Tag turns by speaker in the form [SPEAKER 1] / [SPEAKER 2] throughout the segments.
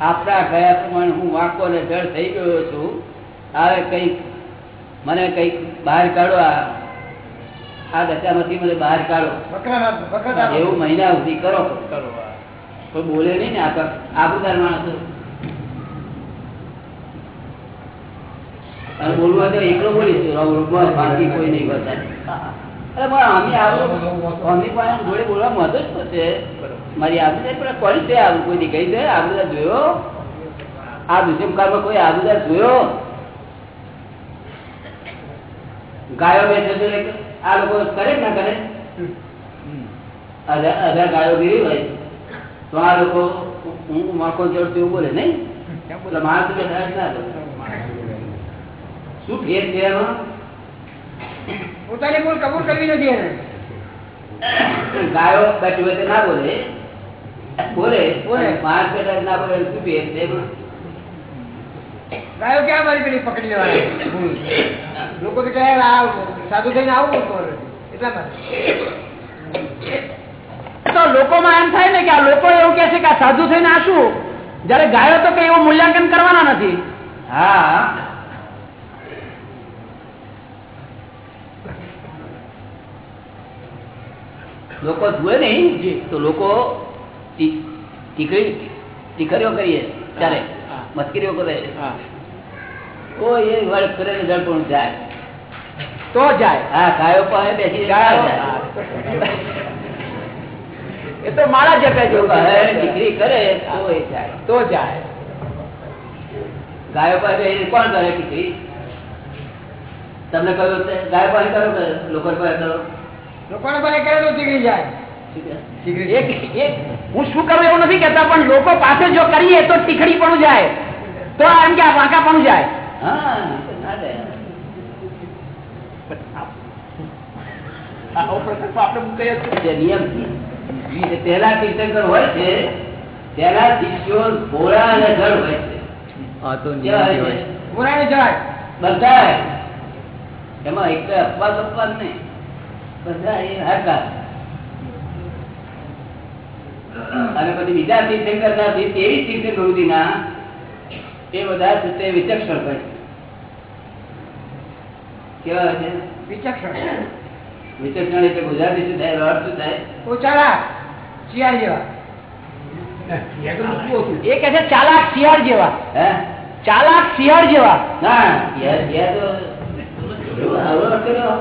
[SPEAKER 1] આપણા ગયા પ્રમાણે હું વાંકો ને જળ થઈ ગયો છું. હવે કંઈક મને કંઈક બહાર કાઢો આ. આ દશામાંથી મને બહાર કાઢો. એવું મહિના સુધી કરો. કોઈ બોલે નહીં ને આ આબુદાર માણસો અને બોલવું તો એકલો બોલીશું. બાકી કોઈ નહીં બધા અરે પણ અમે આવું અમે પણ જોડે બોલવા મદદ છે. મારી આબુદાર પણ કોણ છે આવું કોઈ છે જોયો? આ દુષ્મકારમાં કોઈ આબુદાર જોયો? ગાયો બેસે આ લોકો કરે ના કરે? હજાર ગાયો ગીરી હોય તો આ લોકો હું માખો ચડતી એવું બોલે નહીં? બોલે માણસ ના શું ફેર છે એમાં
[SPEAKER 2] પોતાની ભૂલ કબૂલ કરવી નથી એને.
[SPEAKER 1] ગાયો બેઠી હોય તો ના બોલે. બોલે.
[SPEAKER 2] બોલે.
[SPEAKER 1] માણસ બેઠા ના બોલે શું ફેર
[SPEAKER 2] ગાયો ક્યાં મારી પેલી પકડી લેવાના? લોકો તો કહે સાધુ થઈને આવું એટલા માટે.
[SPEAKER 3] તો લોકોમાં એમ થાય ને કે આ લોકો એવું કે છે કે આ સાધુ થઈને આશું. જયારે ગાયો તો કઈ એવું મૂલ્યાંકન કરવાના નથી.
[SPEAKER 1] હા. લોકો જુએ નહીં. તો લોકો ટીકરીઓ કરીએ ત્યારે. મસ્કરીઓ કરે. તો એ વળ કરે જળ પણ જાય.
[SPEAKER 3] તો જાય.
[SPEAKER 1] હા ગાયો પાસે બેસી જાય
[SPEAKER 3] એ તો મારા જપે
[SPEAKER 1] જો. ટીકરી કરે તો એ જાય.
[SPEAKER 3] તો જાય.
[SPEAKER 1] ગાયો પાસે કોણ કરે દીકરી? તમને કહ્યું ગાયો પાસે કરો લોકો પાસે કરો?
[SPEAKER 2] લોકો પાસે કરે તો દીકરી જાય.
[SPEAKER 3] એક એક હું શું કરું એવું નથી કેતા પણ લોકો પાસે જો કરીએ તો ટીખડી પણ જાય. તો એમ કે વાંકા પણ જાય.
[SPEAKER 1] તીર્થંકર હોય છે શિષ્યો ભોળા અને જળ હોય છે?
[SPEAKER 2] પુરાણે
[SPEAKER 1] બધા એમાં એક અપવાદ અપવાદ નહીં. બધા એ હરકાર અને પછી બીજા તીર્થંકર ના તેવી તીર્થંકર ના એ બધા તે વિચક્ષણ હોય કેવા હોય છે?
[SPEAKER 2] વિચક્ષણ.
[SPEAKER 1] વિચક્ષણ એટલે ગુજરાતી શું થાય? અર્થ શું થાય?
[SPEAKER 2] ઓછાળા શિયાળ જેવા.
[SPEAKER 3] એ કે છે ચાલાક શિયાળ જેવા.
[SPEAKER 1] હે?
[SPEAKER 3] ચાલાક શિયાળ જેવા.
[SPEAKER 1] ના યાર યાર તો એવું.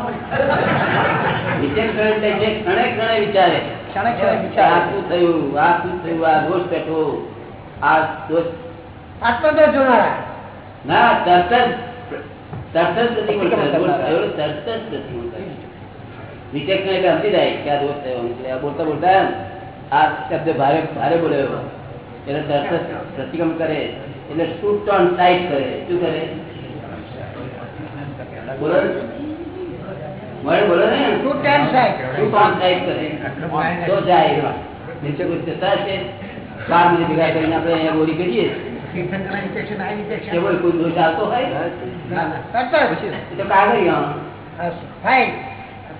[SPEAKER 1] વિચક્ષણ એટલે જે ક્ષણે ક્ષણે વિચારે. આ
[SPEAKER 3] વિચારે.
[SPEAKER 1] શું થયું? આ શું થયું? આ દોષ બેઠો. આ દોષ
[SPEAKER 2] આત્મતો જોનારા.
[SPEAKER 1] ના તરત જ તરત જ પ્રતિક્રમણ કરે. દોષ થયો એટલે તરત જ પ્રતિક્રમણ એટલે સમજી જાય કે આ દોષ થયો. એટલે બોલતા બોલતા આ શબ્દ ભારે ભારે બોલ્યો એટલે તરત જ પ્રતિક્રમ કરે. એટલે શૂટ ઓન ટાઈટ કરે? શું કરે? બોલો? મળે બોલો ને.
[SPEAKER 2] Two time side.
[SPEAKER 1] Two time tight કરે. તો જાય એવા. નીચે કોઈ જતા છે બાર મિનિટ ભેગા કરીને આપણે અહીંયા ગોળી કરીએ. કોઈ દોષ આવતો હોય? તો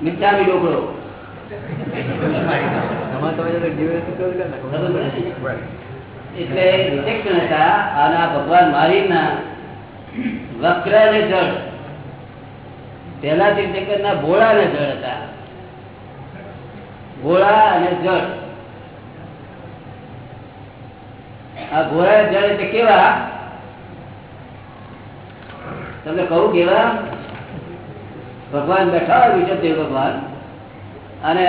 [SPEAKER 1] મિથ્યામી ડોકડો ને? એટલે ભગવાન વક્ર અને જળ. પહેલા તીર્થંકર ના, ભોળા અને જળ હતા. ભોળા અને જળ આ ભોળા જળ એટલે કેવા? તમને કહું કેવા? ભગવાન બેઠા હોય, વિષ્ણુદેવ ભગવાન, અને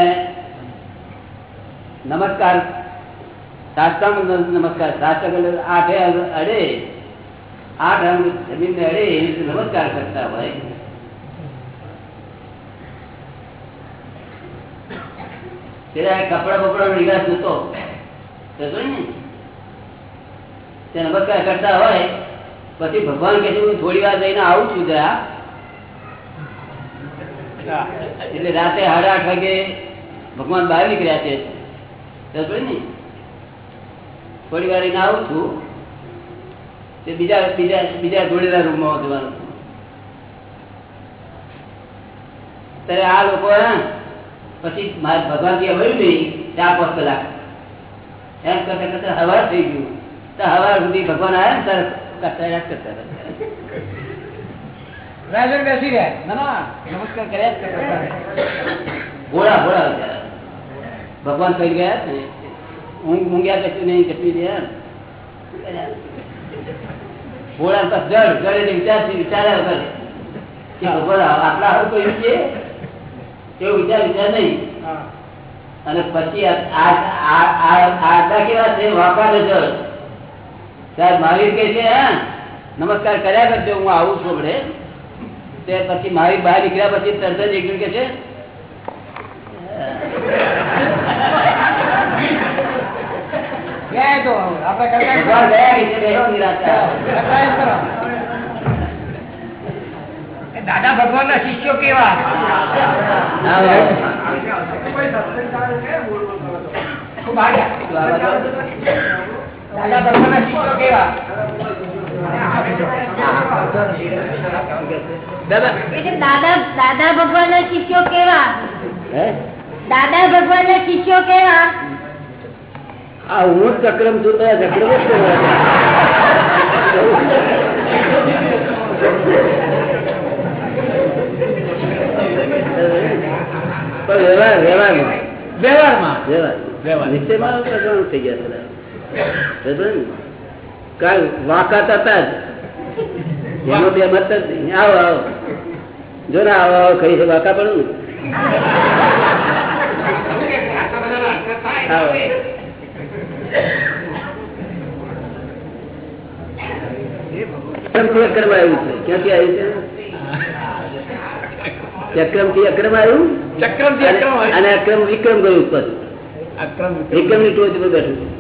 [SPEAKER 1] નમસ્કાર, સાષ્ટાંગ નમસ્કાર, સાષ્ટાંગ આઠે અડે, આઠ અંગ જમીન ને અડે રીતે નમસ્કાર કરતા હોય પેલા કપડા બપડા નો રિવાજ નતો ને? નમસ્કાર કરતા હોય, પછી ભગવાન કે હું થોડી વાર જઈને આવું છું જરા એટલે રાતે સાડા આઠ વાગે ભગવાન બહાર નીકળ્યા છે. ને? થોડી વાર એને આવું છું. તે બીજા બીજા બીજા જોડેલા રૂમમાં જવાનું. ત્યારે આ લોકો, હે પછી મારે ભગવાનથી મળ્યું નહીં ચાર પાંચ કલાક. એમ કરતા કરતા હવાર થઈ ગયું. તો હવાર સુધી ભગવાન આવ્યા ને તરત કરતા કરતા.
[SPEAKER 2] બેસી
[SPEAKER 3] ના ના નમસ્કાર કર્યા જ કરતા
[SPEAKER 1] ભોળા ભોળા બિચારા. ભગવાન કહી ગયા ને ઊંઘ ઊંઘ્યા કશું નહીં જપી રહ્યા. ભોળા બસ જડ જડ વિચારથી વિચાર્યા વગર. કે ભગવાન આટલા હારું કહ્યું છે એવો વિચાર વિચાર નહીં. અને પછી આટલા કેવા છે વાંકા નજર. સાહેબ મહાવીર કે છે હા નમસ્કાર કર્યા કરજો હું આવું છું હમણે. તે પછી મારી બહાર નીકળ્યા પછી તરત જ એકલું કે છે
[SPEAKER 2] આપણે કરતા
[SPEAKER 1] ગયા કે છે
[SPEAKER 2] દાદા ભગવાન ના શિષ્યો કેવા
[SPEAKER 1] ના હોય.
[SPEAKER 2] ખૂબ આગળ.
[SPEAKER 1] તો આ બાજુ.
[SPEAKER 2] દાદા ભગવાન ના શિષ્યો કેવા
[SPEAKER 3] દાદા
[SPEAKER 4] એટલે દાદા દાદા ભગવાન ના શિષ્યો કેવા
[SPEAKER 1] હે?
[SPEAKER 4] દાદા ભગવાન ના શિષ્યો કેવા
[SPEAKER 1] આ હું જ ચક્રમ છું તો આ ચક્રમ જ કેવાય. પણ વ્યવહાર વ્યવહારમાં
[SPEAKER 3] વ્યવહારમાં
[SPEAKER 1] વ્યવહાર
[SPEAKER 3] વ્યવહાર.
[SPEAKER 1] નિશ્ચયમાં પ્રકરણ થઈ ગયા બધા. બરાબર ને? કાંઈ વાંકા થતા જ એનો બે મત જ નહીં. આવો આવો જો ને આવો આવો કહી છે વાંકા પડું કરવા આવો આવ્યું છે ક્યાંથી આવ્યું છે ચક્રમથી અક્રમ આવ્યું?
[SPEAKER 3] ચક્રમથી અક્રમ
[SPEAKER 1] અને- અક્રમ વિક્રમ ગયું ઉપર. વિક્રમ. ની ટોચ પર બેઠું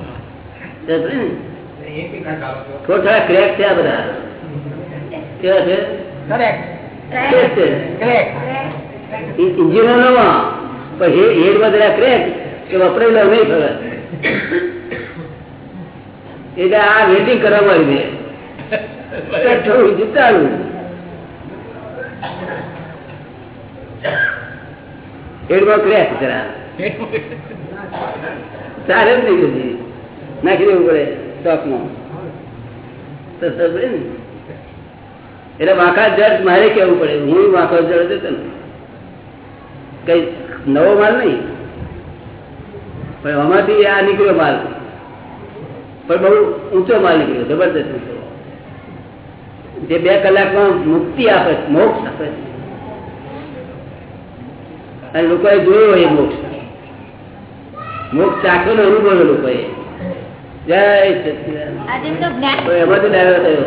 [SPEAKER 1] થોડા ક્રેક છે આ બધા. કેવા છે? ઇન્જિનો પણ હેડ બધા ક્રેક કે વપરાયેલો નહીં ખબર એટલે આ વેટિંગ કરવા મળી થોડું જીતાડું. હેડમાં ક્રેક કરા ચાલે જ નહીં બધી નાખી દેવું પડે સ્ટોકમાં એટલે વાંકા જડ મારે કેવું પડે. હું વાંકો જડ હતો ને. કઈ નવો માલ નહીં. પણ આમાંથી આ નીકળ્યો માલ. પણ બહુ ઊંચો માલ નીકળ્યો જબરદસ્ત ઊંચો. જે બે કલાકમાં મુક્તિ આપે, મોક્ષ આપે છે. અને લોકોએ જોયો એ મોક્ષ. મોક્ષ ચાખેલો અનુભવ્યો લોકોએ. જય
[SPEAKER 4] તો
[SPEAKER 1] ડાયો થયો.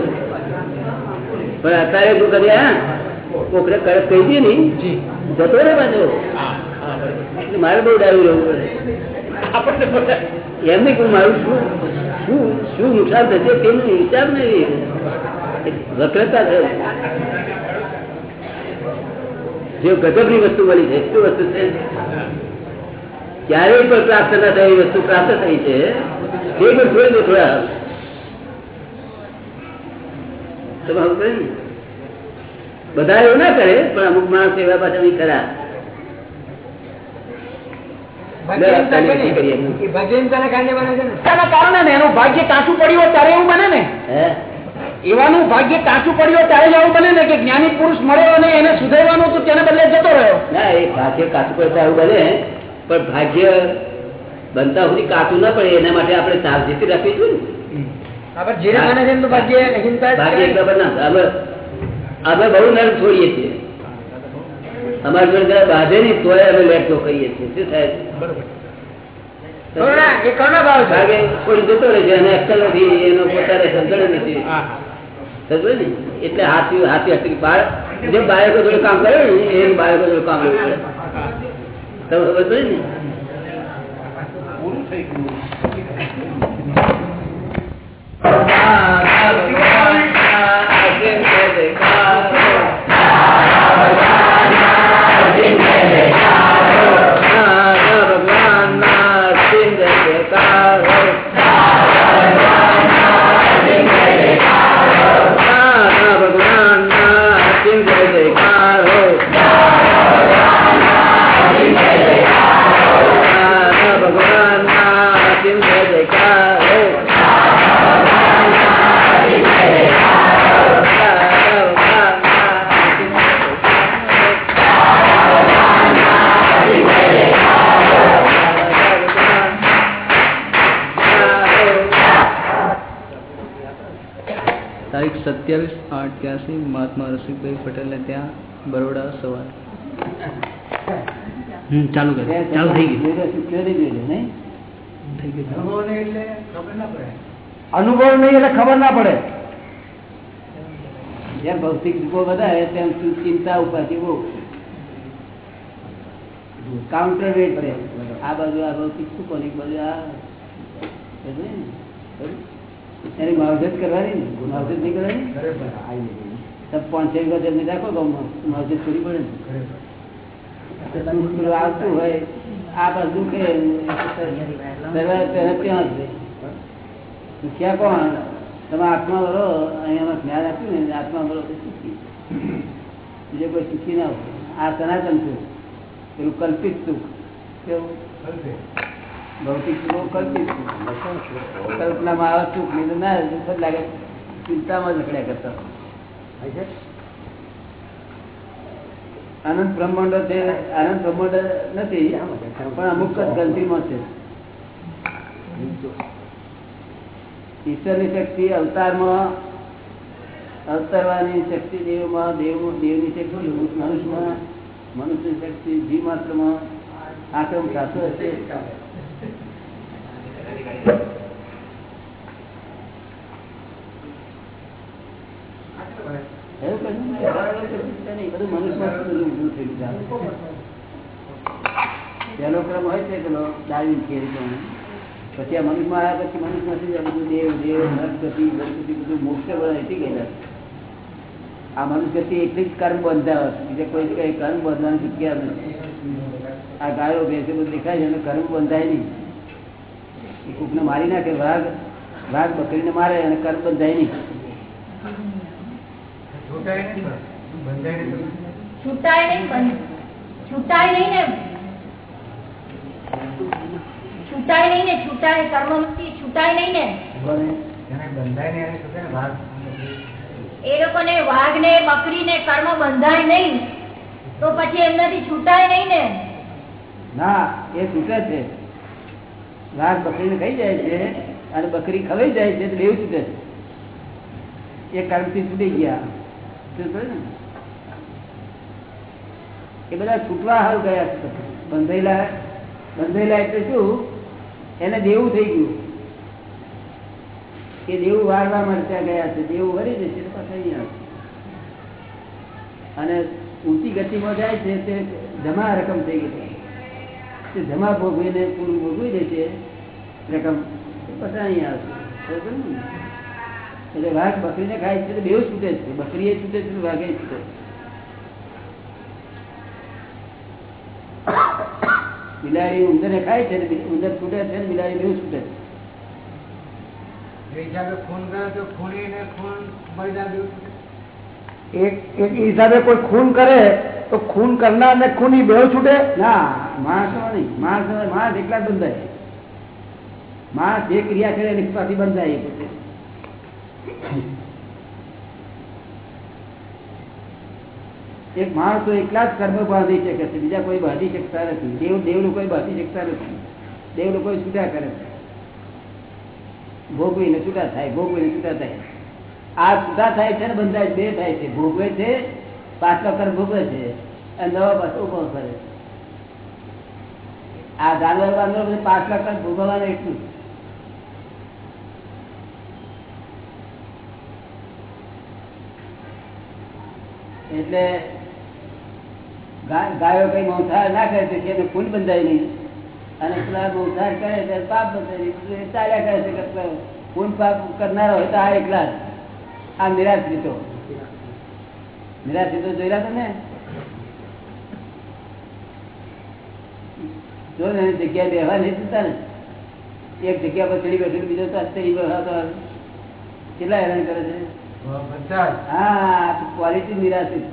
[SPEAKER 1] પણ અત્યારે શું કરીએ હા? કોકરે કડક કહી દે ને. જતો રે પાછો. મારે બહુ ડાયું રહેવું પડે. એમને કહું મારું શું શું શું નુકસાન થશે તેનું હિસાબ નહીં. વક્રતા છે. જે ગજબની વસ્તુ મળી છે શું વસ્તુ છે ક્યારેય પણ પ્રાપ્ત ના થઈ વસ્તુ પ્રાપ્ત થઈ છે તે પણ થોડી દો થોડા? બધા એવું ના કરે પણ અમુક માણસ એવા પાછા ખરા.
[SPEAKER 2] કરી. એ ભજનતાના કારણે બને છે ને
[SPEAKER 3] એના કારણે ને એનું ભાગ્ય કાચું પડ્યું હોય ત્યારે એવું બને ને
[SPEAKER 1] હે
[SPEAKER 3] એવાનું ભાગ્ય કાચું પડ્યો ત્યારે જ આવું બને ને કે જ્ઞાની પુરુષ મળ્યો અને એને સુધારવાનું હતું તેને બદલે જતો રહ્યો.
[SPEAKER 1] ના એ ભાગ્ય કાચું પડતા એવું બને પણ ભાગ્ય બનતા સુધી કાચું ના પડે એના માટે આપણે સાવચેતી રાખવી જોઈએ અમે બહુ નરમ છોડીએ છીએ. અમારી જોડે નહીં તોય અમે લેટ કરીએ છીએ. શું થાય?
[SPEAKER 2] ભાવ છે.
[SPEAKER 1] છોડી જતો રહે છે અને અક્કલ નથી એનો પોતાને સમજણ નથી. એટલે હાથી હાથી હાથી બાળ જે બાળકો જોડે કામ કરે ને એ બાળકો જોડે કામ લેવું પડે તમે ખબર ને? ભગવાનના
[SPEAKER 5] સત્યાવીસ આઠ ત્યાંસી મહાત્મા રસિકભાઈ પટેલને ત્યાં બરોડા સવાર હમ ચાલુ કર ચાલુ થઈ ગયું
[SPEAKER 1] જોયેલો, શીખ્યો નહીં જોયેલો, નહીં?
[SPEAKER 5] થઈ ગયું
[SPEAKER 2] અનુભવ નહીં એટલે ખબર ના પડે
[SPEAKER 3] અનુભવ નહીં એટલે ખબર ના પડે
[SPEAKER 1] જેમ ભૌતિક સુખો વધારે તેમ ચિંતા ઉપાધિ બહુ કાઉન્ટર વેટ છે આ બાજુ આ ભૌતિક સુખો ને એક બાજુ આ સમજે ને? એની માવજત કરવાની ને? માવજત નહીં કરવાની? પાંચસો વીઘા જમીન રાખો તો માવજત કરવી પડે ને. આવતું હોય. આ બાજુ કે ત્યાં જ રહે. કોણ? તમે આત્મા ભરો અહીંયા જ્ઞાન આપ્યું ને આત્મા ભરો સુખી. બીજો કોઈ સુખી ના હોય. આ સનાતન સુખ. પેલું કલ્પિત સુખ. કેવું. ભૌતિક સુખ કલ્પિત કલ્પનામાં આવે સુખ નહીં ના દુઃખ જ લાગે. ચિંતામાં જ કરતા.
[SPEAKER 2] છે?
[SPEAKER 1] આનંદ બ્રહ્માંડો છે આનંદ બ્રહ્માંડ નથી પણ અમુક જ ગ્રંથિમાં છે. ઈશ્વરની શક્તિ અવતારમાં અવતરવાની શક્તિ દેવમાં દેવ દેવની શક્તિ મનુષ્યમાં મનુષ્યની શક્તિ જીવ માત્રમાં આક્રમ થતો હશે એવું કશું નહીં. બરાબર કશું છે નહીં. બધું મનુષ્યમાં બધું ઊંધું થઈ ગયું છે. પહેલો ક્રમ હોય છે પેલો પછી આ મનુષ્યમાં આવ્યા એટલી જ કર્મ બંધાવે બીજે કોઈ કઈ કર્મ બંધવાની જગ્યા નથી આ ગાયો ભેંસો દેખાય છે કર્મ બંધાય નહીં. એ કોકને મારી નાખે વાઘ વાઘ બકરીને મારે અને કર્મ બંધાય નહીં.
[SPEAKER 2] છૂટાય નહીં
[SPEAKER 4] ને. છૂટાય નહીં ને છૂટાય કર્મમાંથી છૂટાય નહીં ને. એ લોકોને વાઘ? ને બકરી ને કર્મ બંધાય નહીં. તો પછી એમનાથી છૂટાય નહીં ને.
[SPEAKER 1] ના એ છૂટે છે. વાઘ બકરીને ખાઈ જાય છે અને બકરી ખવાઈ જાય છે તો બેવ છે. એ કારણથી છૂટી ગયા? એ બધા છૂટવા હાલ ગયા છે. બંધાયેલા બંધાયેલા એટલે શું? એને દેવું થઈ ગયું. એ દેવું વારવા મળતા ગયા છે. દેવું વળી જશે તો પાછા અહીંયા. અને ઊંચી ગતિમાં જાય છે તે જમા રકમ થઈ ગઈ. તે જમા ભોગવીને પૂરું ભોગવી દે છે રકમ પછી અહીં આવશે એટલે વાઘ બકરીને ખાય છે તો બેવ છૂટે છે. બકરી એ છૂટે છે વાઘે છૂટે છે. બિલાડી ઉંદરને ખાય છે ને ઉંદર છૂટે છે ને બિલાડી બેવ છૂટે છે.
[SPEAKER 2] એ હિસાબે ખૂન કરે તો ખૂનીને ખૂન મરી જાય બેઉ
[SPEAKER 3] એક એક હિસાબે કોઈ ખૂન કરે તો ખૂન કરનાર ને ખૂની બેવ છૂટે?
[SPEAKER 1] ના માણસો માણસ એકલા બંધાય માણસ જે ક્રિયા કરે એની પાછી બંધાય એક માણસ એકલા જ કર્મ બાંધી શકે છે. બીજા કોઈ બાંધી શકતા નથી. દેવ દેવ લોકો બાંધી શકતા નથી. દેવ લોકો છૂટા કરે છે. ભોગવીને છૂટા થાય ભોગવીને છૂટા થાય. આ છૂટા થાય છે ને બંધાય બે થાય છે. ભોગવે છે, પાછલો કર ભોગવે છે. અને નવા પાછો ઊભો કરે છે. આ જાનવર બાંધવ બધું લાખ કર્મ ભોગવવાનું એટલું એટલે ગાયો કઈ મોસાર ના કરે છે એને ફૂલ બંધાય નહીં. અને પેલા મોસાર કરે છે પાપ બંધાય ચાલ્યા કરે છે ફૂલ પાપ કરનારો હોય તો આ એકલા આ નિરાશ્રિતો નિરાશ્રિતો જોયેલા તમે? જો ને એની જગ્યાએ બેહવા નહીં થતા ને એક જગ્યા પર ચડી બેઠેલું બીજો તો બેઠા કેટલા હેરાન કરે છે? હા ક્વોલિટી નિરાશિત.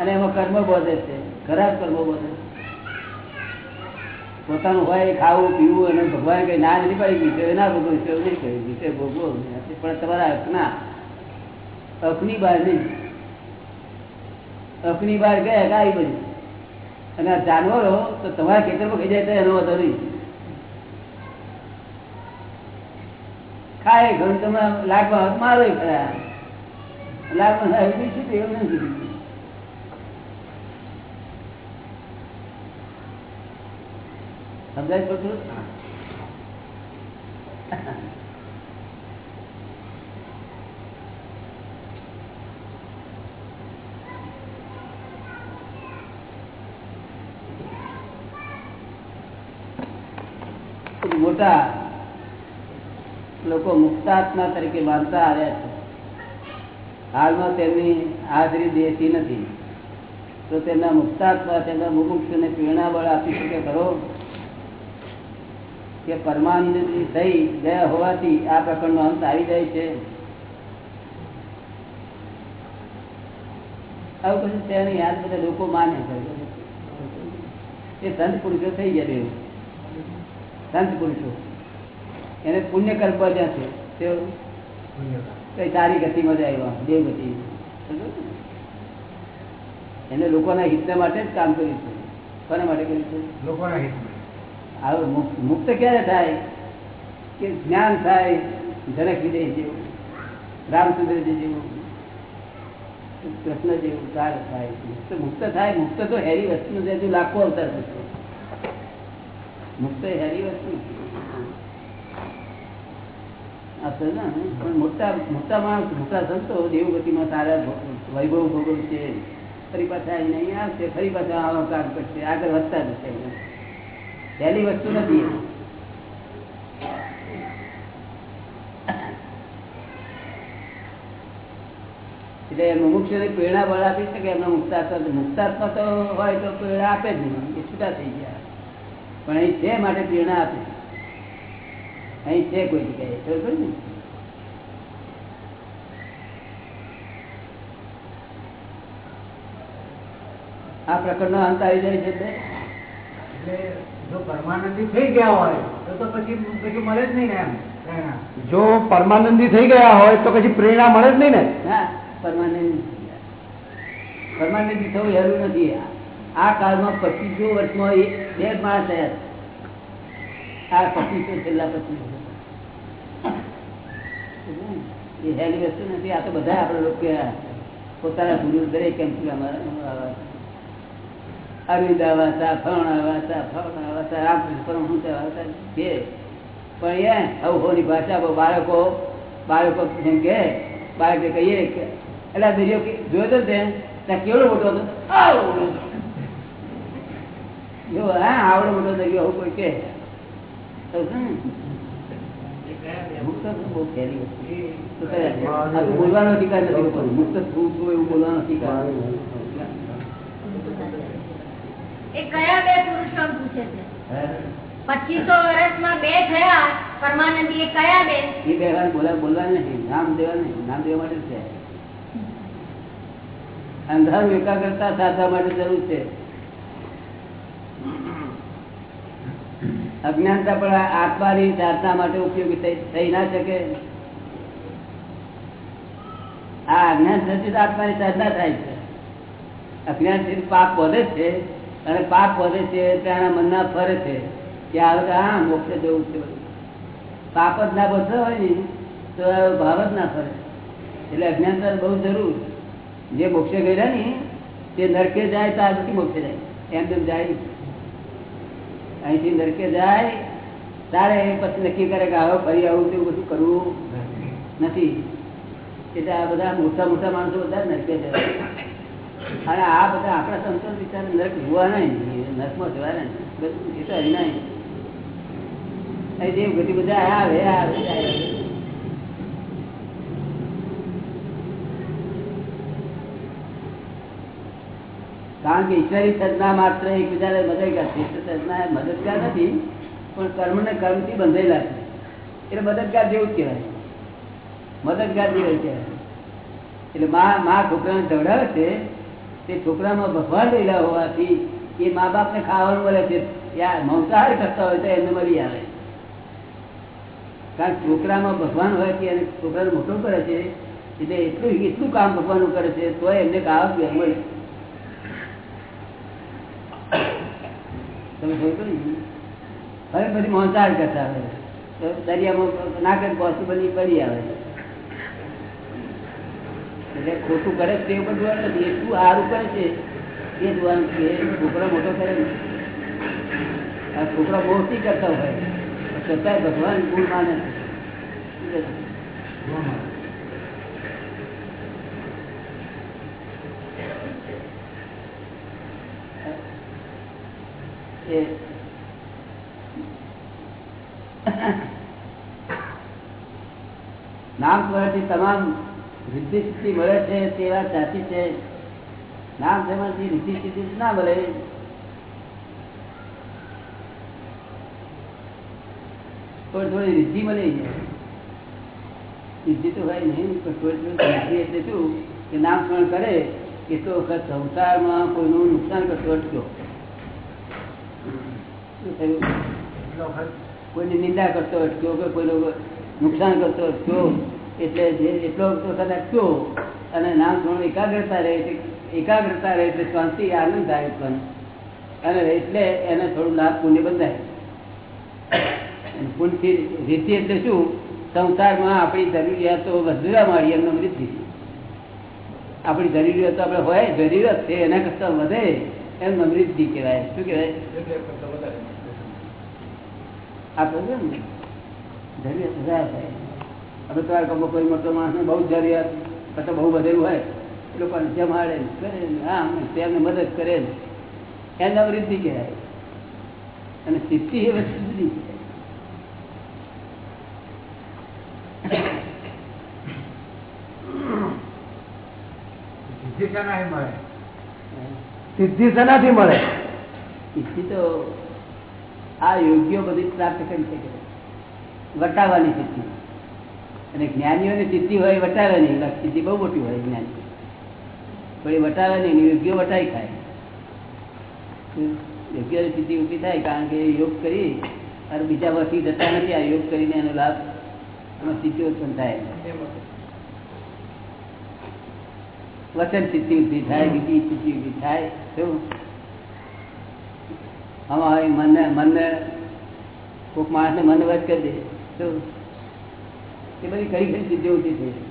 [SPEAKER 1] અને એમાં કર્મ બોધે છે ખરાબ કર્મ બોધે. પોતાનું હોય ખાવું પીવું અને ભગવાન કઈ ના નથી પાડી વિષય ના ભોગવો વિષય નહીં કહ્યું વિષય ભોગવો. પણ તમારા હકના. હકની બહાર નહીં. હકની બહાર ગયા કે આવી બધી. અને આ જાનવરો તો તમારા ખેતરમાં ખાઈ જાય તો એનો વધો નહીં. ખાય, ઘણું તમે લાગવા મારો ખરા. લાગવા શું એવું નથી સમજાય મોટા લોકો મુક્તાત્મા તરીકે માનતા આવ્યા છે. હાલમાં તેમની હાજરી દેતી નથી. તો તેમના મુક્તાત્મા તેમના મુમુક્ષને પ્રેરણા બળ આપી શકે ખરો? કે પરમાનંદ થઈ ગયા હોવાથી આ પ્રકરણનો અંત આવી જાય છે? આવું કશું છે યાદ બધા લોકો માને એ સંત પુરુષો થઈ ગયા સંત પુરુષો. એને પુણ્ય કર્મ જ્યાં છે તે કઈ સારી ગતિમાં જ આવ્યા દેવ ગતિ. એને લોકોના હિતને માટે જ કામ કર્યું છે. કોના માટે કર્યું છે?
[SPEAKER 2] લોકોના હિત
[SPEAKER 1] હવે મુક્ત ક્યારે થાય? કે જ્ઞાન થાય જનક વિજય જેવું રામચંદ્રજી જેવું કૃષ્ણ જેવું કાળ થાય. મુક્ત મુક્ત થાય મુક્ત તો હેરી વસ્તુ છે લાખો અવતાર થશે મુક્ત હેરી વસ્તુ પણ મોટા મોટા માણસ, મોટા સંતો દેવગતિમાં સારા વૈભવ ભોગવશે ફરી પાછા આવીને અહીંયા આવશે, ફરી પાછા આવા કામ કરશે. આગળ વધતા જશે પહેલી વસ્તુ નથી? એટલે મુમુક્ષ પ્રેરણા બળ આપી શકે, એમના મુક્તાત્મા મુક્તાત્મા તો હોય તો પ્રેરણા આપે જ નહીં. એ છૂટા થઈ ગયા. પણ અહીં છે માટે પ્રેરણા આપે. અહીં છે કોઈ જગ્યાએ બરોબર ને? આ પ્રકરણનો અંત આવી જાય છે
[SPEAKER 2] જો પરમાનંદી થઈ ગયા હોય તો તો પછી મળે જ નહીં ને એમ પ્રેરણા.
[SPEAKER 3] જો પરમાનંદી થઈ ગયા હોય તો પછી પ્રેરણા મળે જ નહીં ને?
[SPEAKER 1] ના પરમાનંદી પરમાનન્ટ થવું જરૂર નથી આ. કાળમાં પચીસો વર્ષમાં બે માણસ થયા આ પચીસો છેલ્લા પચીસો એ હેલી વસ્તુ નથી, આ તો બધા આપણે લોકો પોતાના ગુરુ દરેક એમ છે? અરવિંદ આવાતા ફણ આવા હતા ફણ આવા હતા, રામકૃષ્ણ હું આવા છે પણ એ અવહોની ભાષા બાળકો બાળકો જેમ કે બાળકે કહીએ એટલે આ દરિયો જોયો તો તે? ત્યાં કેવડો મોટો હતો. જો હા આવડો મોટો દરિયો આવું કોઈ કે બોલવાનો અધિકાર નથી મુક્ત છું એવું બોલવાનો અધિકાર?
[SPEAKER 4] એ કયા બે પુરુષો પૂછે છે? પચીસો વર્ષમાં બે થયા પરમાનંદી એ કયા બે?
[SPEAKER 1] એ બે વાર બોલા નામ દેવા નહીં. નામ દેવા માટે છે. અંધારું એકાગ્રતા સાધવા માટે જરૂર છે. અજ્ઞાનતા પણ આત્માની સાધના માટે ઉપયોગી થઈ ના શકે. આ અજ્ઞાન થતી આત્માની સાધના થાય છે. અજ્ઞાનથી પાપ વધે છે અને પાપ વધે છે ત્યાંના મનના ફરે છે કે આવે હા, મોક્ષે જવું છે પાપ જ ના બધો હોય ને, તો ભાવ જ ના ફરે. એટલે અજ્ઞાનતા બહુ જરૂર જે મોક્ષે ગયેલા ને, તે નરકે જાય ત્યાર પછી મોક્ષે જાય. એમ તેમ જાય. અહીંથી નરકે જાય, તારે પછી નક્કી કરે કે હવે ફરી આવું તેવું બધું કરવું નથી. એટલે આ બધા મોટા મોટા માણસો બધા નરકે જાય. અને આ બધા આપણા સંતો વિચાર નરક જોવા નહીં નરકમાં જોવા નહીં. બધું એ તો હરી અહીં દેવ બધી બધા આવે આવે. કારણ કે ઈશ્વરી સજ્ઞા માત્ર એકબીજાને મદદગાર છે. સજ્ઞા મદદગાર નથી, પણ કર્મ ને કર્મથી બંધાયેલા છે. એટલે મદદગાર જેવું જ કહેવાય. મદદગાર જેવું કહેવાય. એટલે મા મા છોકરાને ઝઘડાવે છે, તે છોકરામાં ભગવાન રહેલા હોવાથી એ મા બાપ ને ખાવાનું મળે છે. યા મંસાહાર કરતા હોય તો એમને મળી આવે. કારણ છોકરામાં ભગવાન હોય કે એને છોકરાને મોટો કરે છે, એટલે એટલું એટલું કામ ભગવાનનું કરે છે, તો એમને ખાવા મળે. તમે જોયું ને? હવે બધી મોહનતાળ કરતા હવે દરિયામાં ના કરે પોસિબલ પડી આવે. એટલે ખોટું કરે તે ઉપર જોવાનું નથી. એ સારું કરે છે, એ જોવાનું છે. છોકરો મોટો કરે ને. આ છોકરા મોટી કરતા હોય. છતાંય ભગવાન ગુણ માને એ નામ કરવાથી તમામ રિદ્ધિ સિદ્ધિ મળે છે તેવા સાચી છે. નામ સ્મરણથી રિદ્ધિ સિદ્ધિ ના મળે. થોડી થોડી રિદ્ધિ મળે. સિદ્ધિ તો હોય નહીં, પણ થોડી થોડી રિદ્ધિ એટલે શું? કે નામ સ્મરણ કરે એટલો વખત સંસારમાં કોઈનું નુકસાન કરતો અટક્યો કોઈની નિંદા કરતો અટક્યો કે કોઈનું નુકસાન કરતો અટક્યો એટલે એટલો વખત અટક્યો અને નામ થોડું એકાગ્રતા રહે એકાગ્રતા રહે એટલે શાંતિ, આનંદ થાય પણ. અને એટલે એને થોડું લાભ પુણ્ય બંધાય. પુણ્યથી રીતિ એટલે શું? સંસારમાં આપણી જરૂરિયાતો વધવા માંડી એમનો વૃદ્ધિ આપણી જરૂરિયાતો આપણે હોય જરૂરિયાત છે, એના કરતા વધે. એમ સમૃદ્ધિ કહેવાય. શું કહેવાય? આપણે ને જરૂરિયાત વધારે થાય. તમારા ગામમાં કોઈ મોટો માણસને બહુ જરૂરિયાત પછી બહુ બધેલું હોય એ લોકોને જમાડે ને. કરે આમ તેમને મદદ કરે ને. એના વૃદ્ધિ કહેવાય. અને સિદ્ધિ એ વસ્તુ જુદી છે
[SPEAKER 2] સિદ્ધિ મળે સિદ્ધિ શેનાથી મળે?
[SPEAKER 1] સિદ્ધિ તો આ યોગ્ય બધી પ્રાપ્ત કરી શકે વટાવવાની સિદ્ધિ. અને જ્ઞાનીઓની સિદ્ધિ હોય વટાવવાની સિદ્ધિ બહુ મોટી હોય જ્ઞાની પણ એ વટાવવાની યોગ્ય વટાઈ થાય યોગ્ય સિદ્ધિ ઊભી થાય કારણ કે યોગ કરી અને બીજા વર્ષથી જતા નથી, આ યોગ કરીને એનો લાભ એમાં સિદ્ધિ ઉત્પન્ન થાય. વચન સિદ્ધિ ઊભી થાય બીજી સિદ્ધિ ઊભી થાય. આમાં મનને મન વચ કરી દે. શું? એ બધી કઈ કઈ સિદ્ધિ ઊભી છે.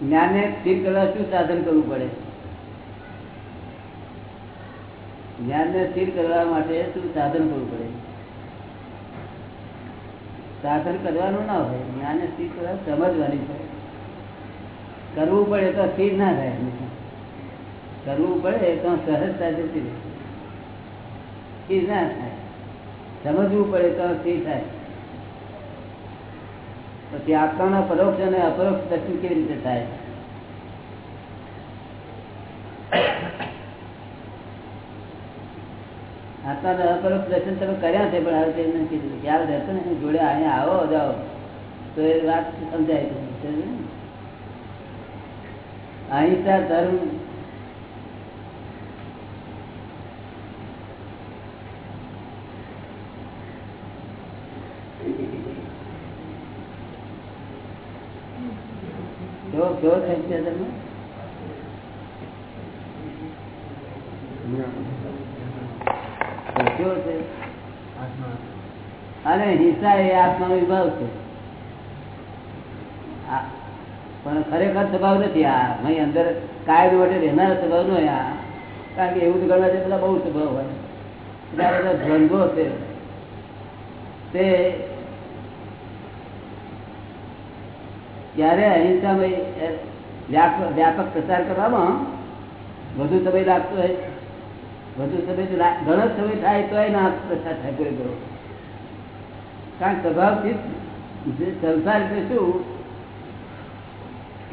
[SPEAKER 1] જ્ઞાનને સ્થિર કરવા શું સાધન કરવું પડે? જ્ઞાનને સ્થિર કરવા માટે શું સાધન કરવું પડે? સાધન કરવાનું ના હોય. જ્ઞાનને સ્થિર કરવા સમજવાની છે. કરવું પડે તો સ્થિર ના થાય કરવું પડે તો સહજતા જતી રહે સ્થિર ના થાય. સમજવું પડે તો સ્થિર થાય. પછી આત્માના પરોક્ષ અને અપરોક્ષ દર્શન કેવી રીતે થાય? આત્માના અપરોક્ષ દર્શન તમે કર્યા છે, પણ હવે તેમને કીધું ક્યારે ને જોડે અહીંયા આવો, જાઓ. તો એ વાત સમજાય છે અહિંસા ધર્મ અને હિંસા એ આત્માનો વિભાવ છે પણ ખરેખર સ્વભાવ નથી આ. અહીં અંદર કાયદ માટે રહેનારો સ્વભાવ નો આ. કારણ કે એવું જ ગણવા છે બધા બહુ સ્વભાવ હોય. બધા ધંધો છે. તે ત્યારે અહિંસામાં વ્યાપક પ્રચાર કરવામાં વધુ સમય લાગતો હોય. વધુ સમય ઘણો સમય થાય તો ના પ્રચાર થાય પૂરેપૂરો કારણ સ્વભાવથી સંસાર એટલે શું?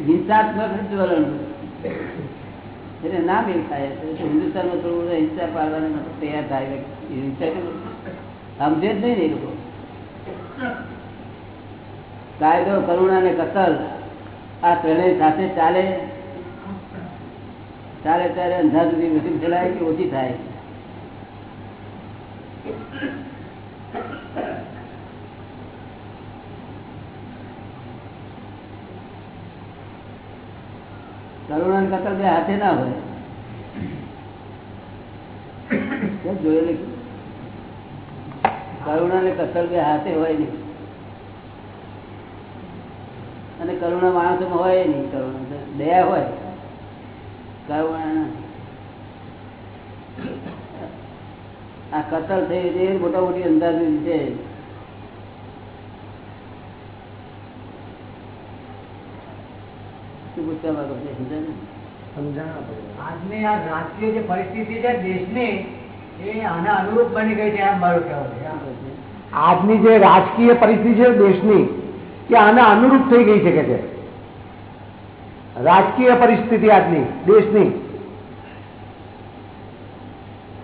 [SPEAKER 1] હિંસાત્મક જ વલણ એટલે ના મેળ થાય હિન્દુસ્તાનમાં થોડું હિંસા પાડવાના તૈયાર થાય. હિંસા સમજે જ નહીં એ લોકો. કાયદો, કરુણા ને કતલ આ ત્રણેય સાથે ચાલે? ચાલે ત્યારે અંધા સુધી વૃદ્ધિ ચલાય કે ઓછી થાય? કરુણા ને કતલ બે હાથે ના હોય. જોયેલી? કરુણા ને કસર બે હાથે હોય નહીં. અને કરુણા માણસોમાં હોય નહીં કરુણા દયા હોય. કરુણા આ કતલ થઈ છે એ મોટા મોટી અંદાજ છે?
[SPEAKER 2] આજની આ રાજકીય જે પરિસ્થિતિ છે દેશની એ આના અનુરૂપ બની ગઈ છે એમ મારું કહેવું છે? આજની જે રાજકીય પરિસ્થિતિ છે દેશની એ આના અનુરૂપ થઈ ગઈ છે કે છે. રાજકીય પરિસ્થિતિ આજની દેશની.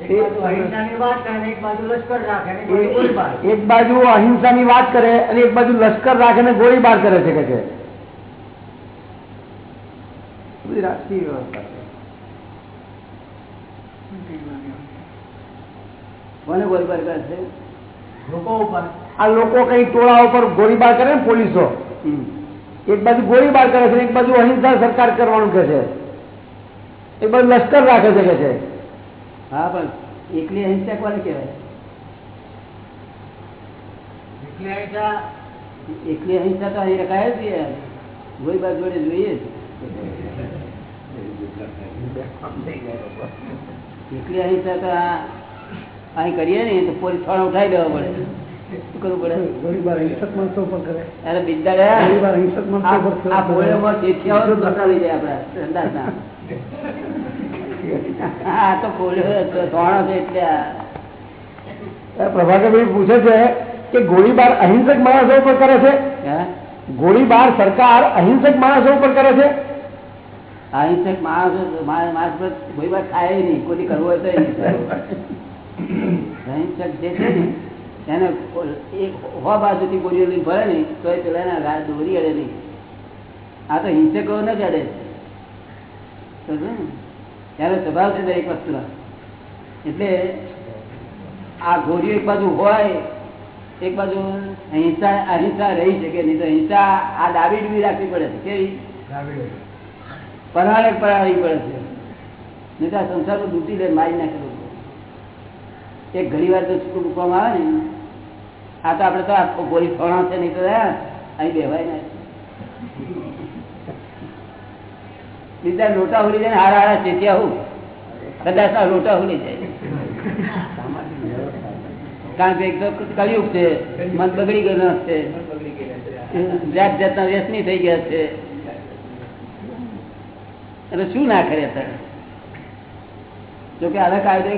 [SPEAKER 6] ને એક બાજુ લશ્કર રાખે એક બાજુ ગોળીબાર.
[SPEAKER 2] એક અહિંસાની વાત કરે અને એક બાજુ લશ્કર રાખે ને ગોળીબાર કરે છે કે છે. રાજકીય વ્યવસ્થા છે.
[SPEAKER 1] કોને ગોળીબાર કરે છે?
[SPEAKER 6] લોકો ઉપર.
[SPEAKER 2] આ લોકો કઈ ટોળા ઉપર ગોળીબાર કરે ને પોલીસો? એક બાજુ ગોળીબાર કરે છે એક બાજુ અહિંસા સરકાર કરવાનું કે છે. એક બાજુ લશ્કર રાખે છે કે છે.
[SPEAKER 1] હા પણ એકલી અહિંસા કોને કહેવાય?
[SPEAKER 6] એકલી અહિંસા?
[SPEAKER 1] એકલી અહિંસા તો અહીં રખાય જ ગોળીબાર જોડે જોઈએ જ. એકલી અહિંસા તો આ અહીં કરીએ ને તો પોલીસ થોડા ઉઠાઈ દેવા પડે.
[SPEAKER 2] પ્રભાકરભાઈ પૂછે છે કે ગોળીબાર અહિંસક માણસો ઉપર કરે છે?
[SPEAKER 1] હે?
[SPEAKER 2] ગોળીબાર સરકાર અહિંસક માણસો ઉપર કરે છે?
[SPEAKER 1] અહિંસક માણસો માણસ પર ગોળીબાર થાય નહીં કોઈ કરવું હોય તો અહિંસક જે છે ને એને એક હો બાજુથી ગોળીઓ લઈને ભરે નહીં તો એ પેલા એના ઘા દોરી અડે નહીં. આ તો હિંસકો ન ને? એનો સ્વભાવ છે દરેક વસ્તુનો. એટલે આ ગોળીઓ એક બાજુ હોય એક બાજુ હિંસા અહિંસા રહી શકે નહીં તો હિંસા આ ડાબી ડૂબી રાખવી પડે છે. કેવી? પરાળે પરાળવી પડે છે. નહીં તો આ સંસારમાં દૂધી લે મારી નાખે એક ઘણી વાર તો છૂટું મૂકવામાં આવે ને. આ તો આપણે તો આખો ગોળી ફોણા છે, નહીં તો અહીં બેવાય ને. બીજા લોટા ઉડી જાય ને, હારા હારા ચેત્યા હું. કદાચ આ લોટા ઉડી જાય. કારણ કે એક તો કળિયુગ છે, મન બગડી ગયેલો છે જાત જાતના વ્યસની થઈ ગયા છે એટલે શું ના કરે અત્યારે? જોકે હવે કાયદો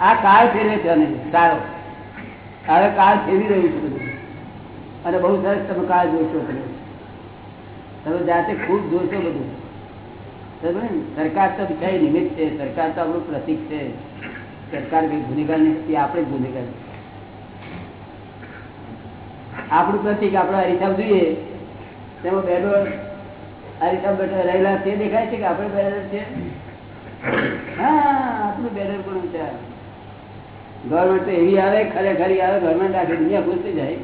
[SPEAKER 1] આ કાળ ફેરવે છે અને સારો હવે કાળ ફેરવી રહ્યું છે બધું. અને બહુ સરસ તમે કાળ જોશો તમે. તમે જાતે ખૂબ જોશો બધું? સરકાર તો કઈ નિમિત્ત છે. સરકાર તો આપણું પ્રતિક છે. સરકાર કઈ ગુનેગાર નથી. આપણે ગુનેગાર. આપણું પ્રતિક આપણે હરિસાબ જોઈએ. તેમાં બેડો હરિસાબ બેઠા રહેલા તે દેખાય છે કે આપણે બેડર છે? હા, આપણું બેડર પણ છે? ગવર્મેન્ટ તો એવી આવે, ખરેખરી આવે ગવર્મેન્ટ આખી દુનિયા ખુશ થઈ જાય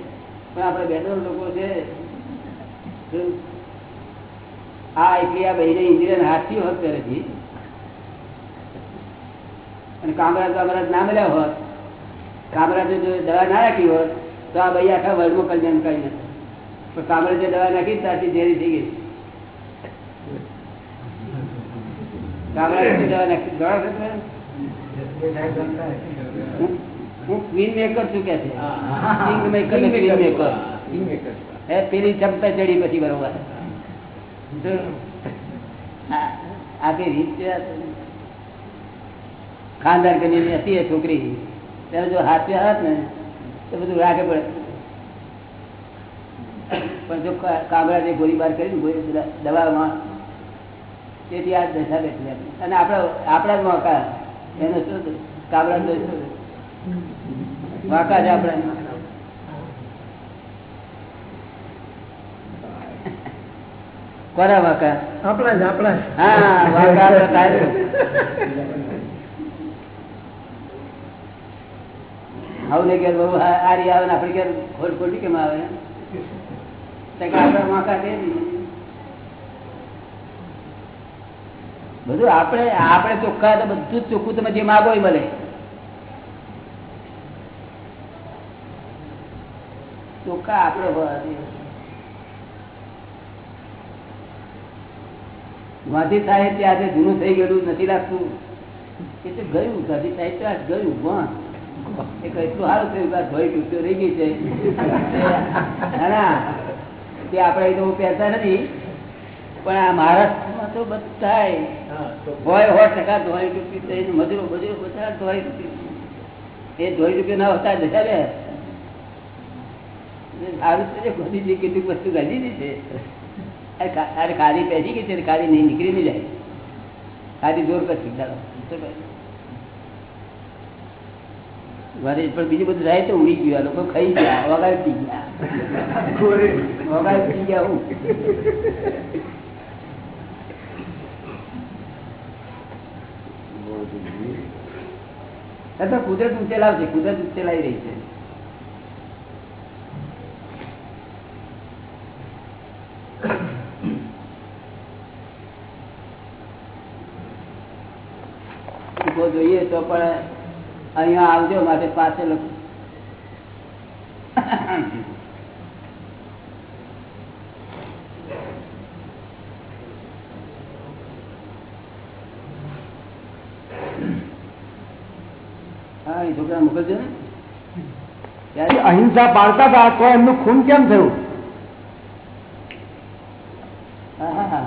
[SPEAKER 1] પણ આપણે બેડર લોકો છે શું? આ એકલી આ બહેરે ઇન્જિનિયર હાથથી હોત કરે છે અને કામરાજ કામરાજ ના મળ્યા હોત, કામરાજે જો દવા ના રાખી હોત, તો આ ભાઈ આખા વર્લ્ડમાં કલ્યાણ કરી નાખે પણ કામરાજે દવા નાખી ત્યારથી ઝેરી થઈ ગઈ કામરાજે દવા નાખી દવા નાખી? હું- ક્વીન મેકર છું કે છે? પેલી ચમતા ચડી પછી બરોબર. તો આ- આ રીત? ખાનદાર કરીને હતી એ છોકરી. ત્યારે જો હાથે હાથ ને તો બધું રાખે પડે. પણ જો કા- કાબરા જે ગોળીબાર કરી ને દવા- દવામાં તેથી આ દશા બેસી અને આપણા આપણા જ મોકા એનો શું દોષ? કાબરા દોષ શું દોષ? વાંકા જ કોના વાંકા
[SPEAKER 2] આપણા જ આપણા
[SPEAKER 1] હા વાંકા આપણા કાયદો. ઘેર બહુ આરી આવે ને આપણે ઘેર ખોટ ખોટી કેમ આવે કે વાંકા દે બધું આપણે આપણે ચોખ્ખા તો બધું જ ચોખ્ખું તમે જે માગો એ મળે ચોખ્ખા આપણે હોવા. ગાંધી સાહેબ આજે જૂનું થઈ ગયેલું નથી લાગતું. એ તો ગયું ગાંધી સાહેબ તો આજ ગયું પણ એ એટલું સારું થયું કે ધોઈ ટૂંક્યો રહી ગઈ છે. તે આપણે તો પહેરતા નથી પણ આ મહારાષ્ટ્રમાં તો બધા હોય સો ટકા ધોઈ ટૂંકી થઈને મજૂરો મજૂરો બધા ધોઈ ટૂંકી એ ધોઈ ડૂબી ના હોતા જતા ગાંધીજી કેટલીક વસ્તુ ગાંધી છે. અરે કાળી પહેરી ગઈ છે કાળી નહીં નીકળી નહીં જાય. કાળી જોર પછી ચાલો શું કહે? ઘરે પણ બીજું બધું જાય તો ઉડી ગયું. લોકો ખાઈ ગયા વગાડ પી ગયા. વગાડી પી ગયા હું? કુદરત ઊંચે લાવશે કુદરત ઊંચે લાવી રહી છે ઊભો જોઈએ તો પણ અહીંયા આવજો માટે પાસે લખું હા, એ છોકરા મોકલજો ને.
[SPEAKER 2] અહિંસા પાળતા હતા, તો એમનું ખૂન કેમ થયું
[SPEAKER 1] હા, હા, હા.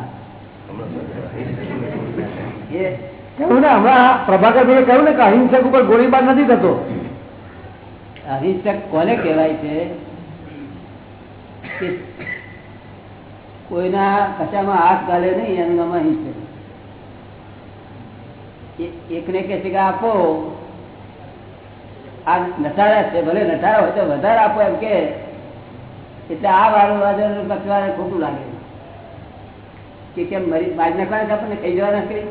[SPEAKER 1] એ
[SPEAKER 2] કહ્યું ને હમણાં પ્રભાકરભાઈએ કહ્યું ને કે અહિંસક ઉપર ગોળીબાર નથી થતો.
[SPEAKER 1] અહિંસક કોને કહેવાય છે? કોઈના કચામાં હાથ ગાલે નહીં, એનું અહિંસક. એકને કે છે કે આપો. આ નટારા છે, ભલે નટારા હોય તો વધારે આપો એમ કે. એટલે આ વાળું વાજર કચવાને ખોટું લાગે. કે કેમ મરી, મારી નાખવાના આપણને કહી જવાના કરી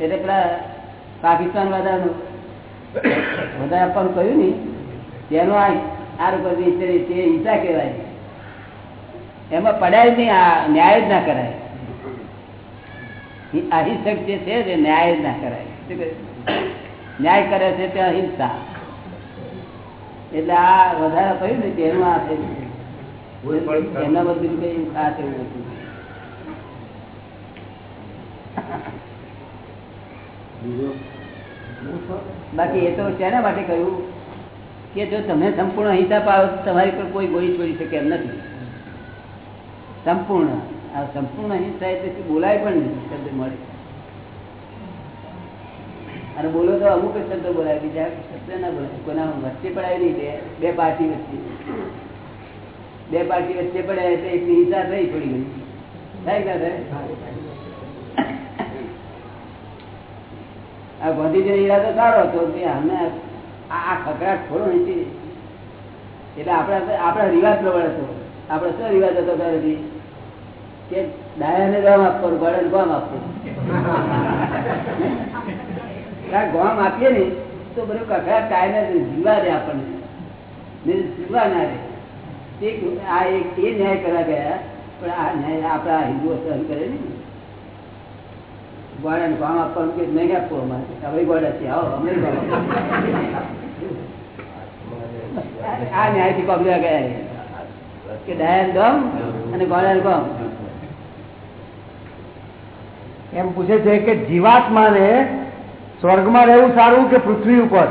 [SPEAKER 1] એટલે પેલા પાકિસ્તાન વાળાનું વધારે આપવાનું કહ્યું ને તેનો આ આ રૂપિયા તે ઈચ્છા કહેવાય. એમાં પડાય નહીં આ ન્યાય જ ના કરાય. અહિંસક જે છે તે ન્યાય જ ના કરાય. ન્યાય કરે છે તે અહિંસા. એટલે આ વધારે કહ્યું ને તેનું આ છે. એમના બધું કઈ ખાસ થયું હતું બાકી એ તો શેના માટે કહ્યું? કે જો તમે સંપૂર્ણ અહિંસા પાડો તમારી પર કોઈ ગોળી છોડી શકે એમ નથી. સંપૂર્ણ. આ સંપૂર્ણ અહિંસા એટલે બોલાય પણ નહીં, શબ્દ મળે. અને બોલો તો અમુક જ શબ્દો બોલાય, બીજા શબ્દ ના બોલાય. કોના વચ્ચે પડાય નહીં, બે બે પાર્ટી વચ્ચે. બે પાર્ટી વચ્ચે પડ્યા એટલે એક હિંસા થઈ થોડી ઘણી. થાય ના થાય? આ ગાંધીજી ઈરાદો સારો હતો કે અમે આ ખકડાટ થોડો નથી એટલે આપણા આપણા રિવાજ પ્રબળ હતો આપણે શું રિવાજ હતો ત્યારે કે ડાયાને ગામ આપવાનું ગોળાને ગામ આપવું ગામ આપીએ ને, તો બધું કકડાટ કાયને જીવા દે આપણને. નહીં જીવા ના એક આ એક એ ન્યાય કરવા ગયા, પણ આ ન્યાય આપણા હિન્દુઓ સહન કરે ને ગોળાને કામ આપવાનું કે નહીં આપવું અમારે. હવે ગોળા છે આવો અમે આ ન્યાયથી પગલા ગયા કે ડાયન ગમ અને ગોળાને ગમ
[SPEAKER 2] એમ પૂછે છે કે જીવાત્માને સ્વર્ગમાં રહેવું સારું કે પૃથ્વી ઉપર?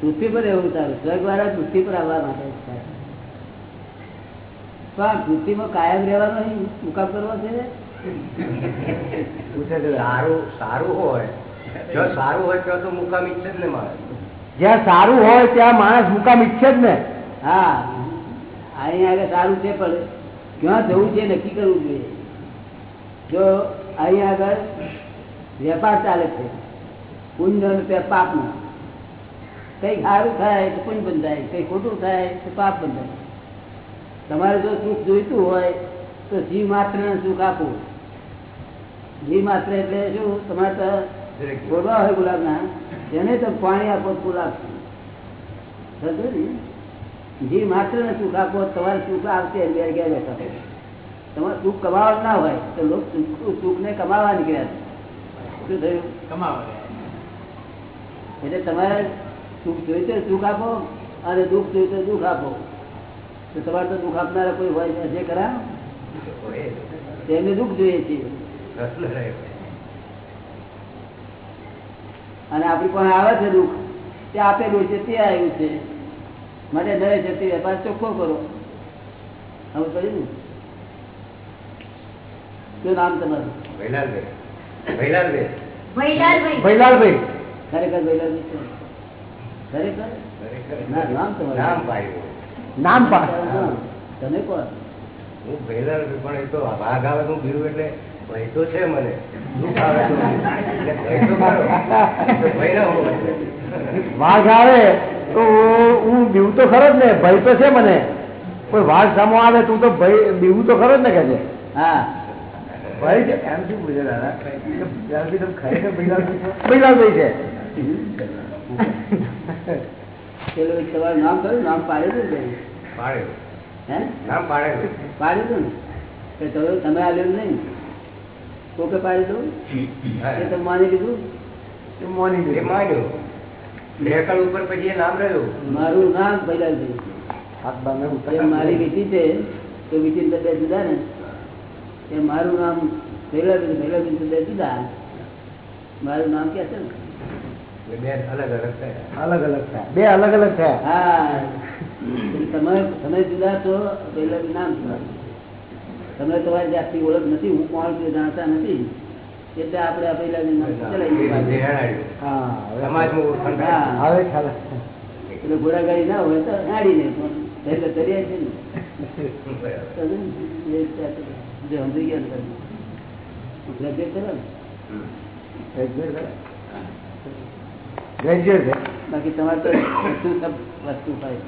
[SPEAKER 1] પૃથ્વી પર રહેવું સારું. સ્વર્ગ વાળા પૃથ્વી પર આવવા માટે પણ પૃથ્વીમાં કાયમ રહેવાનો મુકામ કરવો છે?
[SPEAKER 6] સારું સારું હોય. જો સારું હોય તો તો મુકામ ઈચ્છે જ ને મારે
[SPEAKER 2] જ્યાં સારું હોય ત્યાં માણસ મુકામ ઈચ્છે જ ને.
[SPEAKER 1] હા. અહીંયા આગળ સારું છે પણ ક્યાં જવું છે નક્કી કરવું જોઈએ. જો અહીંયા આગળ વેપાર ચાલે છે પુણ્ય રૂપિયા પાપનો કઈ સારું થાય તો પુણ્ય બંધાય કઈ ખોટું થાય તો પાપ બંધાય. તમારે જો સુખ જોઈતું હોય તો જીવ માત્ર સુખ આપવું. જીવ માત્ર એટલે શું તમારે ગોળવા હોય ગુલાબના એને તો પાણી આપો ગુલાબ સમજો ને? જીવ માત્ર ને સુખ આપો તમારે સુખ આવશે ઘેર ઘેર બેઠા તમારે સુખ કમાવા ના હોય તો લોકો સુખ ને કમાવા નીકળ્યા છે. શું થયું? એટલે તમારે સુખ હોય સુખ આપો અને દુઃખ તો દુઃખ આપો. તો તમારે તો દુઃખ આપનારા કોઈ હોય ને જે ખરા તેમને દુઃખ જોઈએ છે અને આપણી પણ આવે છે દુઃખ. તે આપેલું છે તે આવ્યું છે. માટે નરે જતી વેપાર ચોખ્ખો કરો. હવે કર્યું. ને શું નામ તમારું?
[SPEAKER 4] ભૈલાલભાઈ
[SPEAKER 2] ભૈલાલભાઈ
[SPEAKER 1] ખરેખર ભૈલાલભાઈ ખરેખર? ના નામ તમારું.
[SPEAKER 2] નામ પાડ
[SPEAKER 1] હા. તમે કોણ?
[SPEAKER 7] હું ભેલા પણ એ તો વાઘ આવે તો હું બીરું એટલે ભય તો છે મને.
[SPEAKER 2] વાઘ આવે તો હું બીવું તો ખરો જ ને. ભય તો છે મને. કોઈ વાઘ સામો આવે તું તો ભય બીવું તો ખરો જ ને કે છે
[SPEAKER 1] હા.
[SPEAKER 2] ભય છે? એમ શું પૂછે દાદા? ખરેખર ભૈલાલભાઈ છો?
[SPEAKER 1] પેલું તમારું નામ કયું નામ પાડેલું ને
[SPEAKER 7] પાડેલું.
[SPEAKER 1] હે?
[SPEAKER 7] નામ પાડેલું.
[SPEAKER 1] પાડેલું ને? તો તમે તમે નહીં. કોકે પાડી
[SPEAKER 7] દઉં?
[SPEAKER 1] એ તો માની લીધું?
[SPEAKER 2] એ મોની
[SPEAKER 7] એ
[SPEAKER 2] લીધું.
[SPEAKER 7] માન્યું. ઢેકણ ઉપર પછી એ નામ રહ્યું.
[SPEAKER 1] મારું નામ એ
[SPEAKER 2] ઉતાર.
[SPEAKER 1] મારી વીતી છે તો વીટી બે જુદા ને. એ મારું નામ ભૈલાલભાઈ ભૈલાલભાઈ બે જુદા. મારું નામ કે છે ને?
[SPEAKER 7] એટલે બે અલગ અલગ થયા.
[SPEAKER 2] અલગ અલગ થયા. બે અલગ અલગ થયા.
[SPEAKER 1] હા. તમે તમે જુદા છો ભૈલાલભાઈ નામ જુદા. તમને તમારી જાતની ઓળખ નથી હું કોણ છું જાણતા નથી. એટલે આપણે
[SPEAKER 7] થાય.
[SPEAKER 1] એટલે ઘોડાગાડી ના હોય તો હાડીને પણ તર્યા છે ને જે સમજી ગયા ગ્રેજ્યુએટ કરો
[SPEAKER 2] ગ્રેજ્યુએટ
[SPEAKER 1] બાકી તમારે તો વસ્તુ સબ વસ્તુ હોય?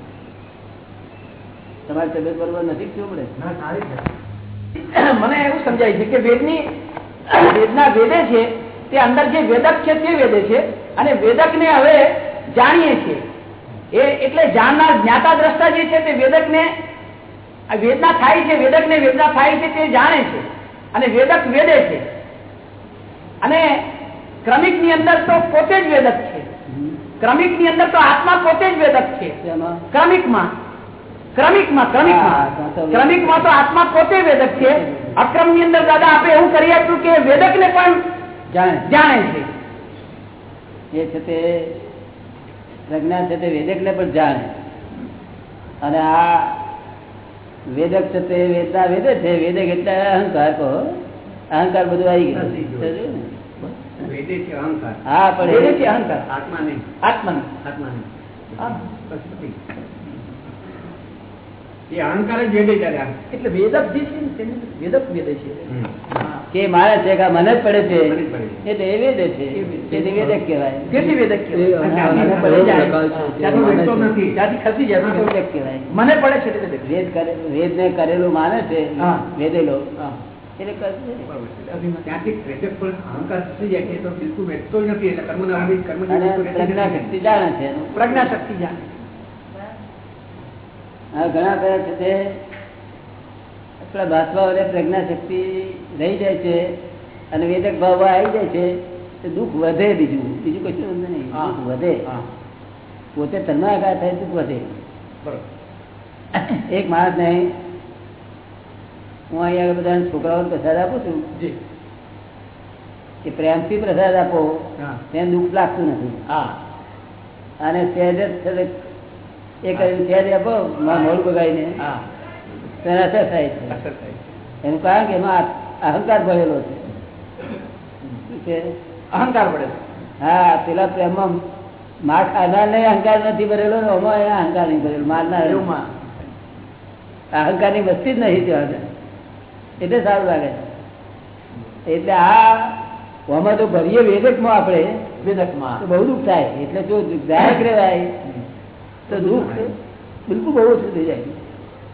[SPEAKER 1] તમારી તબિયત બરોબર નથી શું પડે?
[SPEAKER 2] ના સારી છે.
[SPEAKER 3] મને એવું સમજાય છે કે વેદની વેદના વેદે છે તે અંદર જે વેદક છે તે વેદે છે અને વેદક ને હવે જાણીએ છીએ. એ એટલે જાણનાર જ્ઞાતા દ્રષ્ટા જે છે તે વેદક ને વેદના થાય છે વેદક ને વેદના થાય છે તે જાણે છે અને વેદક વેદે છે. અને ક્રમિકની અંદર તો પોતે જ વેદક છે. ક્રમિકની અંદર તો આત્મા પોતે જ વેદક છે.
[SPEAKER 1] ક્રમિક
[SPEAKER 3] ક્રમિકમાં. ક્રમિકમાં ક્રમિકમાં.
[SPEAKER 1] તો તો-
[SPEAKER 3] ક્રમિકમાં તો આત્મા પોતે વેદક છે. અક્રમની અંદર દાદા આપણે એવું કરી આપ્યું કે વેદક ને પણ
[SPEAKER 1] જાણે
[SPEAKER 3] છે.
[SPEAKER 1] એ છે તે પ્રજ્ઞા છે તે વેદક ને પણ જાણે અને આ વેદક છે તે વેદના વેદે છે. વેદક એટલે અહંકાર કહો. અહંકાર બધું આવી ગયું. સમજ્યું ને?
[SPEAKER 6] વેદે છે અહંકાર.
[SPEAKER 1] હા પણ એ
[SPEAKER 3] છે અહંકાર.
[SPEAKER 6] આત્મા નહીં
[SPEAKER 3] આત્મા
[SPEAKER 6] આત્મા નહીં
[SPEAKER 1] કે મારે છે કે મને પડે છે. એટલે એ વેદે છે. તેથી વેદક કહેવાય.
[SPEAKER 3] વેદક.
[SPEAKER 1] મને
[SPEAKER 3] પડે
[SPEAKER 5] છે.
[SPEAKER 1] વેદ. કરે વેદ ને કરેલું માને છે. વેદેલો. પ્રજ્ઞા શક્તિ જાણે છે
[SPEAKER 3] પ્રજ્ઞા શક્તિ જાણે.
[SPEAKER 1] ઘણા કયા છે તે આપણા ભાષાઓને પ્રજ્ઞા શક્તિ રહી જાય છે અને વેદક ભાવ આવી જાય છે તો દુઃખ વધે બીજું. બીજું કશું વાંધો નહીં.
[SPEAKER 3] હા.
[SPEAKER 1] દુઃખ વધે.
[SPEAKER 3] હા.
[SPEAKER 1] પોતે તન્માકાર થાય દુઃખ વધે.
[SPEAKER 3] બરોબર.
[SPEAKER 1] એક માણસ નહીં હું અહીંયા બધા છોકરાઓને પ્રસાદ આપું છું
[SPEAKER 3] જી.
[SPEAKER 1] કે પ્રેમથી પ્રસાદ આપો. તેને દુઃખ લાગતું નથી.
[SPEAKER 3] હા.
[SPEAKER 1] અને સહેજ એ કરીને ફેરી આપો મોડું બગાડીને તેને અસર થાય છે. એનું કારણ કે એમાં અહંકાર ભરેલો છે.
[SPEAKER 3] અહંકાર ભરેલો
[SPEAKER 1] હા પેલા પ્રેમમાં માર ખાનાર ને અહંકાર નથી ભરેલો એ અહંકાર નહીં ભરેલો મારનાર અહંકાર. ની વસ્તી જ નથી ત્યાં એટલે સારું લાગે એટલે આ આમાં તો ભરીએ વેદકમાં આપણે.
[SPEAKER 3] વેદકમાં.
[SPEAKER 1] બહુ દુઃખ થાય. એટલે જો દાયક રહેવાય તો દુઃખ બિલકુલ બહુ ઓછું થઈ જાય.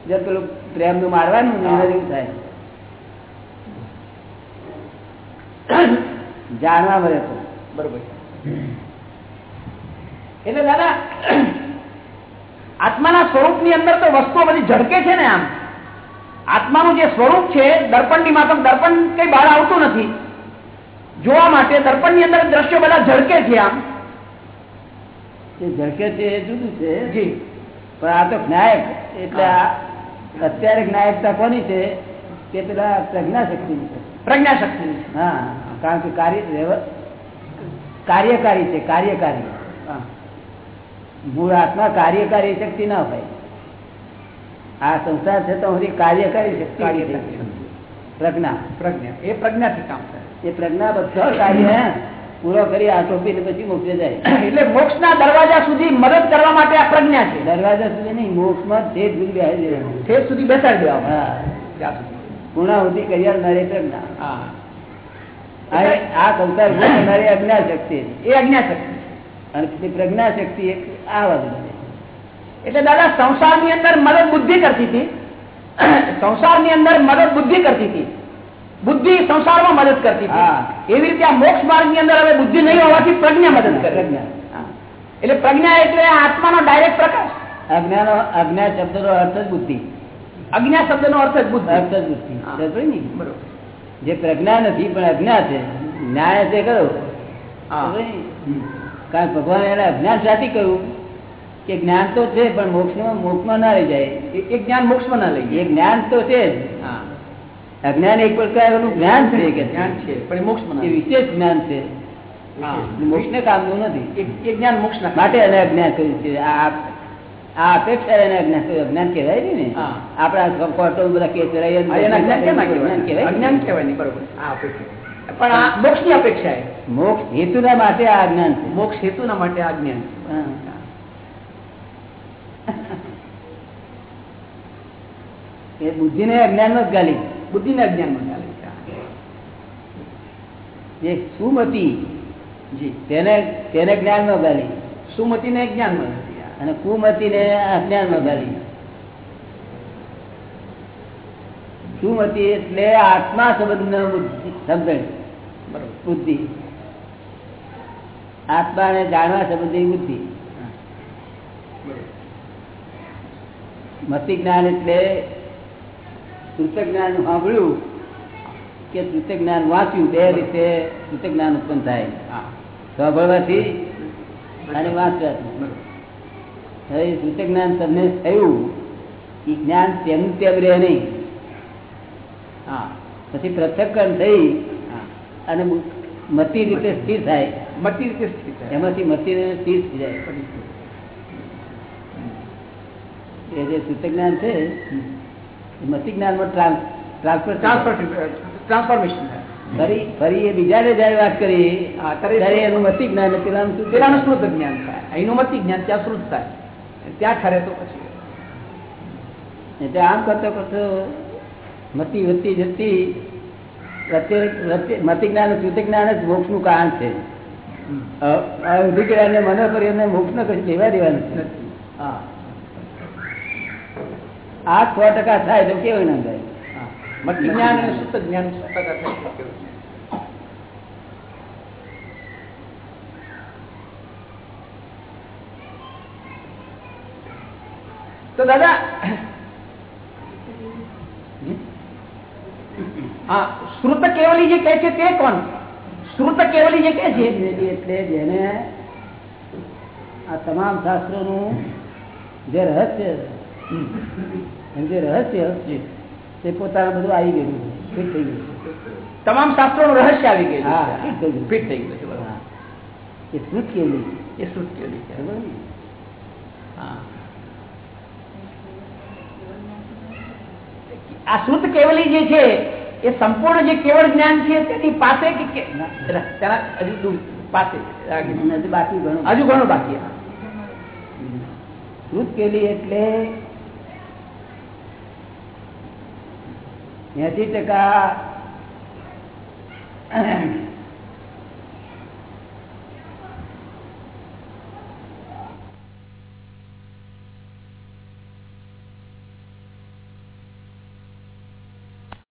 [SPEAKER 1] જ્યાં પેલું પ્રેમનું મારવાનું એના થાય. જાણવા મળે તો.
[SPEAKER 3] બરોબર. એટલે દાદા, આત્માના સ્વરૂપની અંદર તો વસ્તુઓ બધી ઝડકે છે ને આમ. આત્માનું જે સ્વરૂપ છે દર્પણની માફક દર્પણ કઈ બહાર આવતું નથી. જોવા માટે દર્પણની અંદર દ્રશ્યો બધા ઝડકે છે આમ.
[SPEAKER 1] ઝડકે છે એ જુદું છે.
[SPEAKER 3] જી.
[SPEAKER 1] પણ આ તો જ્ઞાયક એટલે આ અત્યારે જ્ઞાયકતા કોની છે? તે પેલા પ્રજ્ઞા શક્તિની છે. હા કારણ કે કાર્ય કાર્યકારી છે કાર્યકારી. મૂળ આત્મા કાર્યકારી શક્તિ ના હોય. આ સંસાર છે તો હજી કાર્યકારી શક્તિ પ્રજ્ઞા.
[SPEAKER 3] પ્રજ્ઞા. એ પ્રજ્ઞાથી કામ
[SPEAKER 1] એ પ્રજ્ઞા બધા કાર્ય. પૂરો કરી આટોપીને પછી મોકલે જાય.
[SPEAKER 3] એટલે મોક્ષના દરવાજા સુધી મદદ કરવા માટે આ પ્રજ્ઞા છે.
[SPEAKER 1] દરવાજા સુધી નહીં મોક્ષમાં સુધી.
[SPEAKER 3] ઠેર સુધી બેસાડી દેવા
[SPEAKER 1] હા. પૂર્ણાહુતિ કર્યા નરે પ્રજ્ઞા.
[SPEAKER 3] હા.
[SPEAKER 1] આ આ સંસાર ઊભો અજ્ઞા શક્તિ
[SPEAKER 3] એ અજ્ઞા શક્તિ
[SPEAKER 1] અને પ્રજ્ઞા શક્તિ એક આ વાત છે.
[SPEAKER 3] એટલે દાદા સંસારની અંદર મદદ બુદ્ધિ કરતી હતી. સંસારની અંદર મદદ બુદ્ધિ કરતી હતી. બુદ્ધિ સંસારમાં મદદ કરતી એવી રીતે આ મોક્ષ માર્ગની અંદર હવે બુદ્ધિ નહીં હોવાથી પ્રજ્ઞા મદદ કરે. એટલે પ્રજ્ઞા એટલે આત્માનો ડાયરેક્ટ પ્રકાશ.
[SPEAKER 1] અજ્ઞાનો અજ્ઞા શબ્દનો અર્થ જ બુદ્ધિ.
[SPEAKER 3] અજ્ઞા શબ્દનો અર્થ જ બુદ્ધિ.
[SPEAKER 1] અર્થ જ બુદ્ધિ. ને? જે પ્રજ્ઞા નથી પણ અજ્ઞા છે. ન્યાય છે. સમજો કારણ ભગવાન એને અજ્ઞાન સાથી કહ્યું કે જ્ઞાન તો છે પણ મોક્ષમાં મોક્ષમાં ના રહી જાય.
[SPEAKER 3] એ- જ્ઞાન મોક્ષમાં ના લઈ
[SPEAKER 1] એ જ્ઞાન તો છે જ.
[SPEAKER 3] હા.
[SPEAKER 1] અજ્ઞાન એક પ્રકારનું જ્ઞાન છે કે
[SPEAKER 3] જ્ઞાન છે પણ મોક્ષ
[SPEAKER 1] એ વિશેષ જ્ઞાન છે.
[SPEAKER 3] મોક્ષ
[SPEAKER 1] ને કામનું નથી.
[SPEAKER 3] એ- જ્ઞાન મોક્ષ
[SPEAKER 1] માટે એને અજ્ઞાન કર્યું છે. આ અપેક્ષા એને અજ્ઞાન. અજ્ઞાન કહેવાય ને? આપણા કોર્ટો બધા કેસ ને
[SPEAKER 3] અજ્ઞાન કહેવાય બરોબર. પણ આ મોક્ષની અપેક્ષા એ
[SPEAKER 1] મોક્ષ હેતુના માટે આ અજ્ઞાન છે.
[SPEAKER 3] મોક્ષ હેતુના માટે આ જ્ઞાન
[SPEAKER 1] એ બુદ્ધિ બુદ્ધિને અજ્ઞાન જ ગાલી.
[SPEAKER 3] બુદ્ધિને અજ્ઞાનમાં ચાલે છે.
[SPEAKER 1] જે સુમતી
[SPEAKER 3] જી
[SPEAKER 1] તેને તેને જ્ઞાનમાં ગાલી.
[SPEAKER 3] સુમતિને જ્ઞાનમાં.
[SPEAKER 1] અને કુમતીને અજ્ઞાનમાં ગાલી. સુમતી એટલે આત્મા સંબંધ સમજણ? બુદ્ધિ. આત્માને જાણવા સંબંધી બુદ્ધિ. મતિ જ્ઞાન એટલે શ્રુત જ્ઞાન સાંભળ્યું કે તૃત જ્ઞાન વાંચ્યું બે રીતે તૃત જ્ઞાન ઉત્પન્ન થાય.
[SPEAKER 3] હા.
[SPEAKER 1] સાંભળવાથી અને વાંચવાથી. હવે શ્રુત જ્ઞાન તમને થયું એ જ્ઞાન તેમ તેમ રહે નહીં.
[SPEAKER 3] હા.
[SPEAKER 1] પછી પૃથક્કરણ થઈ અને મતી રીતે સ્થિર થાય.
[SPEAKER 3] મટી રીતે સ્થિત થાય.
[SPEAKER 1] એમાંથી મતી રીતે સ્થિર થઈ જાય. એ જે સૂચક જ્ઞાન છે મતિ જ્ઞાનમાં ટ્રાન્સફર
[SPEAKER 3] ટ્રાન્સફર ટ્રાન્સફોર્મેશન
[SPEAKER 1] ફરી ફરી એ બીજાને જયારે વાત કરી
[SPEAKER 3] ત્યારે
[SPEAKER 1] એનું મતિ જ્ઞાન ને પેલાનું શું
[SPEAKER 3] પેલાનું શ્રુત જ્ઞાન થાય. અહીંનું મતિ જ્ઞાન ત્યાં શ્રુત થાય. ત્યાં ખરે તો પછી.
[SPEAKER 1] એટલે આમ કરતો કરતો મતિ વધતી જતી મતિ જ્ઞાન શ્રુતિ જ્ઞાન જ મોક્ષનું કારણ છે. મને કરી મોક્ષ ને કશું લેવા દેવાનું છે.
[SPEAKER 3] હા.
[SPEAKER 1] આ સો ટકા થાય તો કેવું ના થાય?
[SPEAKER 3] જ્ઞાન અને શુદ્ધ જ્ઞાન સો ટકા થાય તો તો દાદા હા શ્રુત કેવલી જે કહે છે તે કોણ? શ્રુત કેવલી જે કહે છે?
[SPEAKER 1] એટલે જેને આ તમામ શાસ્ત્રોનું જે રહસ્ય જે રહસ્ય તે પોતાનું બધું આવી ગયું ફિટ થઈ ગયું
[SPEAKER 3] તમામ શાસ્ત્રોનું રહસ્ય આવી ગયું
[SPEAKER 1] હા, ફિટ થઈ ગયું
[SPEAKER 3] ફિટ થઈ ગયું.
[SPEAKER 1] એ શ્રુત
[SPEAKER 3] એ શ્રુત કેવલી છે હા. આ શુદ્ધ કેવલી જે છે એ સંપૂર્ણ જે કેવળ જ્ઞાન છે તેની પાસે કે તેના હજુ પાસે.
[SPEAKER 1] બાકી ઘણું.
[SPEAKER 3] હજુ ઘણું બાકી
[SPEAKER 1] શુદ્ધ કેલી એટલે એસી ટકા